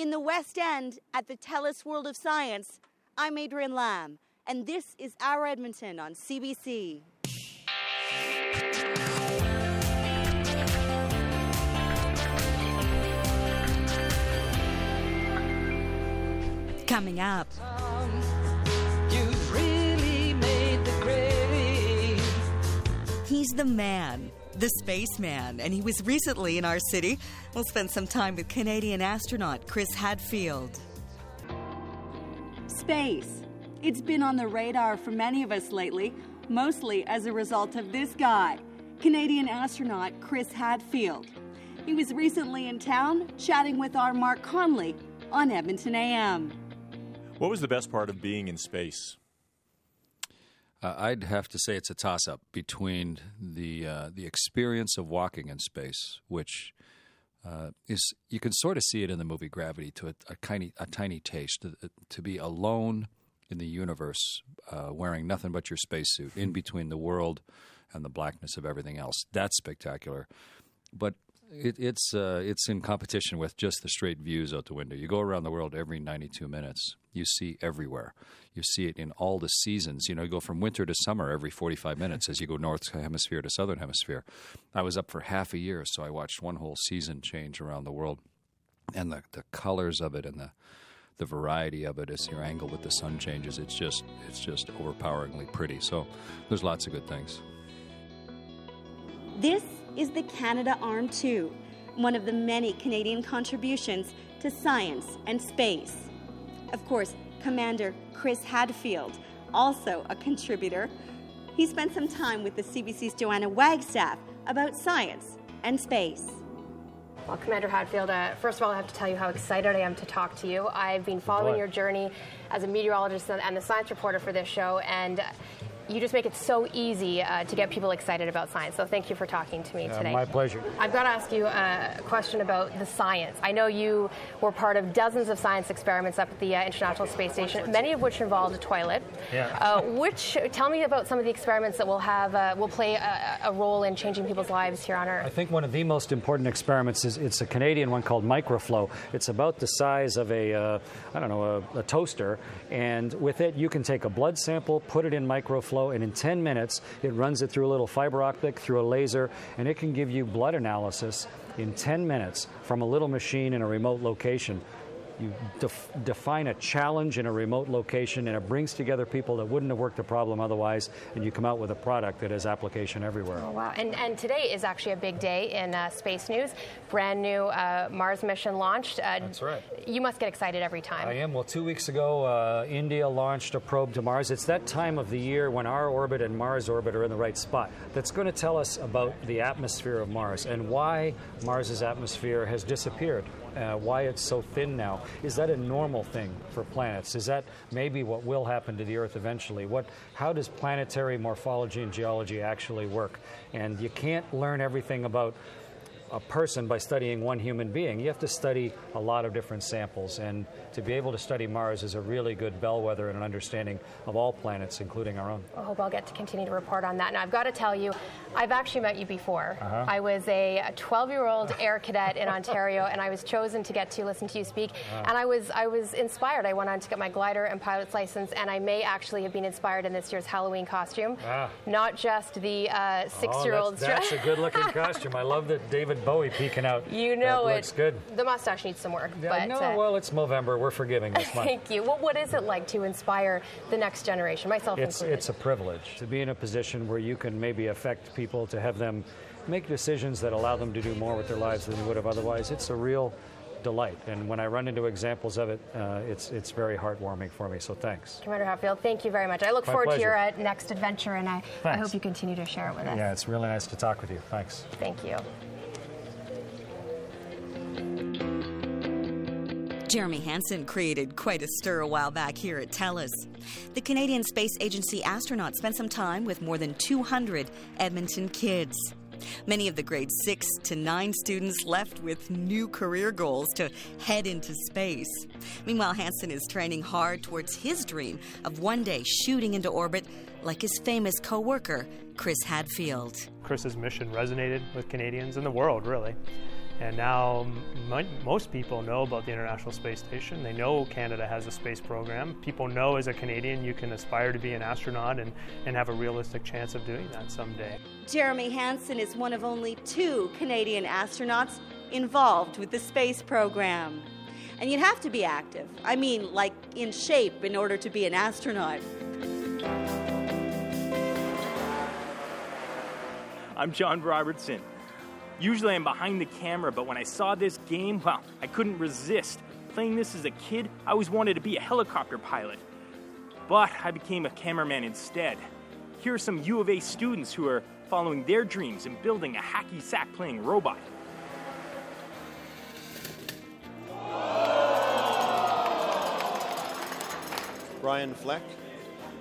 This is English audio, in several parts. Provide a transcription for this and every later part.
In the West End at the TELUS World of Science, I'm Adrienne Lamb, and this is Our Edmonton on CBC. Coming up. Really the He's the man, the spaceman, and he was recently in our city. We'll spend some time with Canadian astronaut Chris Hadfield. Space. It's been on the radar for many of us lately, mostly as a result of this guy, Canadian astronaut Chris Hadfield. He was recently in town chatting with our Mark Connolly on Edmonton AM. What was the best part of being in space? Uh, I'd have to say it's a toss up between the uh, the experience of walking in space, which uh, is you can sort of see it in the movie Gravity to a, a tiny a tiny taste to, to be alone in the universe, uh, wearing nothing but your spacesuit in between the world and the blackness of everything else. That's spectacular, but it, it's uh, it's in competition with just the straight views out the window. You go around the world every 92 minutes. You see everywhere. You see it in all the seasons. You know, you go from winter to summer every 45 minutes as you go north hemisphere to southern hemisphere. I was up for half a year, so I watched one whole season change around the world, and the the colors of it and the the variety of it as your angle with the sun changes. It's just it's just overpoweringly pretty. So there's lots of good things. This is the Canadarm2, one of the many Canadian contributions to science and space. Of course, Commander Chris Hadfield, also a contributor. He spent some time with the CBC's Johanna Wagstaffe about science and space. Well, Commander Hadfield, uh, first of all, I have to tell you how excited I am to talk to you. I've been following your journey as a meteorologist and the science reporter for this show, and you just make it so easy uh, to get people excited about science. So thank you for talking to me uh, today. My pleasure. I've got to ask you a question about the science. I know you were part of dozens of science experiments up at the uh, International Space Station, many of which involved a toilet. Yeah. Uh, which tell me about some of the experiments that will have uh, will play a, a, role in changing people's lives here on Earth. I think one of the most important experiments is it's a Canadian one called Microflow. It's about the size of a uh, I don't know a, a toaster, and with it you can take a blood sample, put it in Microflow, and in 10 minutes. It runs it through a little fiber optic, through a laser, and it can give you blood analysis in 10 minutes from a little machine in a remote location you def- define a challenge in a remote location and it brings together people that wouldn't have worked the problem otherwise and you come out with a product that has application everywhere. Oh, wow. And, and today is actually a big day in uh, space news. Brand new uh, mars mission launched uh, that's right. you must get excited every time. I am. Well two weeks ago uh, india launched a probe to mars. It's that time of the year when our orbit and mars orbit are in the right spot. That's going to tell us about the atmosphere of mars and why mars's atmosphere has disappeared uh, why it's so thin now. Is that a normal thing for planets? Is that maybe what will happen to the Earth eventually? What, how does planetary morphology and geology actually work? And you can't learn everything about a person by studying one human being. You have to study a lot of different samples, and to be able to study Mars is a really good bellwether and an understanding of all planets, including our own. I hope I'll get to continue to report on that. Now, I've got to tell you, I've actually met you before. Uh-huh. I was a 12 year old air cadet in Ontario, and I was chosen to get to listen to you speak. Uh-huh. And I was, I was inspired. I went on to get my glider and pilot's license, and I may actually have been inspired in this year's Halloween costume. Ah. Not just the uh, six year old. Oh, that's, that's a good looking costume. I love that David Bowie peeking out. You know that it. Looks good. The mustache needs some work. Yeah, but, no, uh, well, it's November. We're forgiving this month. Thank you. Well, what is it like to inspire the next generation, myself it's, included? It's a privilege to be in a position where you can maybe affect people, to have them make decisions that allow them to do more with their lives than they would have otherwise. It's a real delight. And when I run into examples of it, uh, it's it's very heartwarming for me. So thanks. Commander Hadfield, thank you very much. I look My forward pleasure. to your uh, next adventure, and I, I hope you continue to share it with us. Yeah, it's really nice to talk with you. Thanks. Thank you. Jeremy Hansen created quite a stir a while back here at TELUS. The Canadian Space Agency astronaut spent some time with more than 200 Edmonton kids. Many of the grade 6 to 9 students left with new career goals to head into space. Meanwhile, Hansen is training hard towards his dream of one day shooting into orbit like his famous co worker, Chris Hadfield. Chris's mission resonated with Canadians and the world, really. And now m- most people know about the International Space Station. They know Canada has a space program. People know as a Canadian you can aspire to be an astronaut and, and have a realistic chance of doing that someday. Jeremy Hansen is one of only two Canadian astronauts involved with the space program. And you'd have to be active. I mean, like in shape in order to be an astronaut. I'm John Robertson. Usually I'm behind the camera, but when I saw this game, well, I couldn't resist. Playing this as a kid, I always wanted to be a helicopter pilot. But I became a cameraman instead. Here are some U of A students who are following their dreams and building a hacky sack playing robot. Brian Fleck.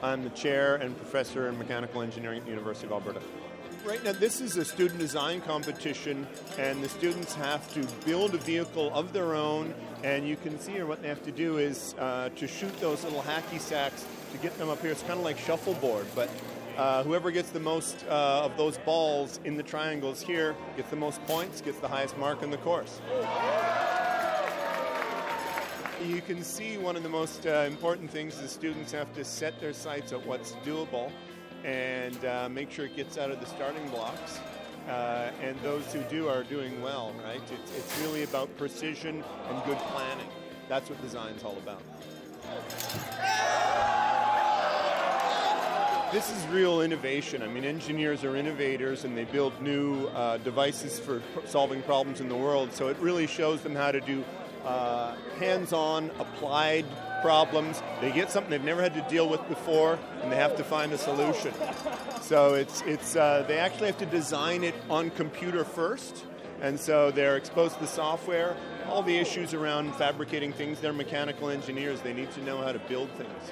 I'm the chair and professor in mechanical engineering at the University of Alberta. Right now, this is a student design competition, and the students have to build a vehicle of their own. And you can see here what they have to do is uh, to shoot those little hacky sacks to get them up here. It's kind of like shuffleboard, but uh, whoever gets the most uh, of those balls in the triangles here gets the most points, gets the highest mark in the course. You can see one of the most uh, important things is students have to set their sights at what's doable and uh, make sure it gets out of the starting blocks. Uh, and those who do are doing well, right? It's, it's really about precision and good planning. That's what design's all about. This is real innovation. I mean, engineers are innovators and they build new uh, devices for solving problems in the world. So it really shows them how to do uh, hands-on, applied problems. They get something they've never had to deal with before, and they have to find a solution. So it's it's uh, they actually have to design it on computer first, and so they're exposed to the software. All the issues around fabricating things. They're mechanical engineers. They need to know how to build things.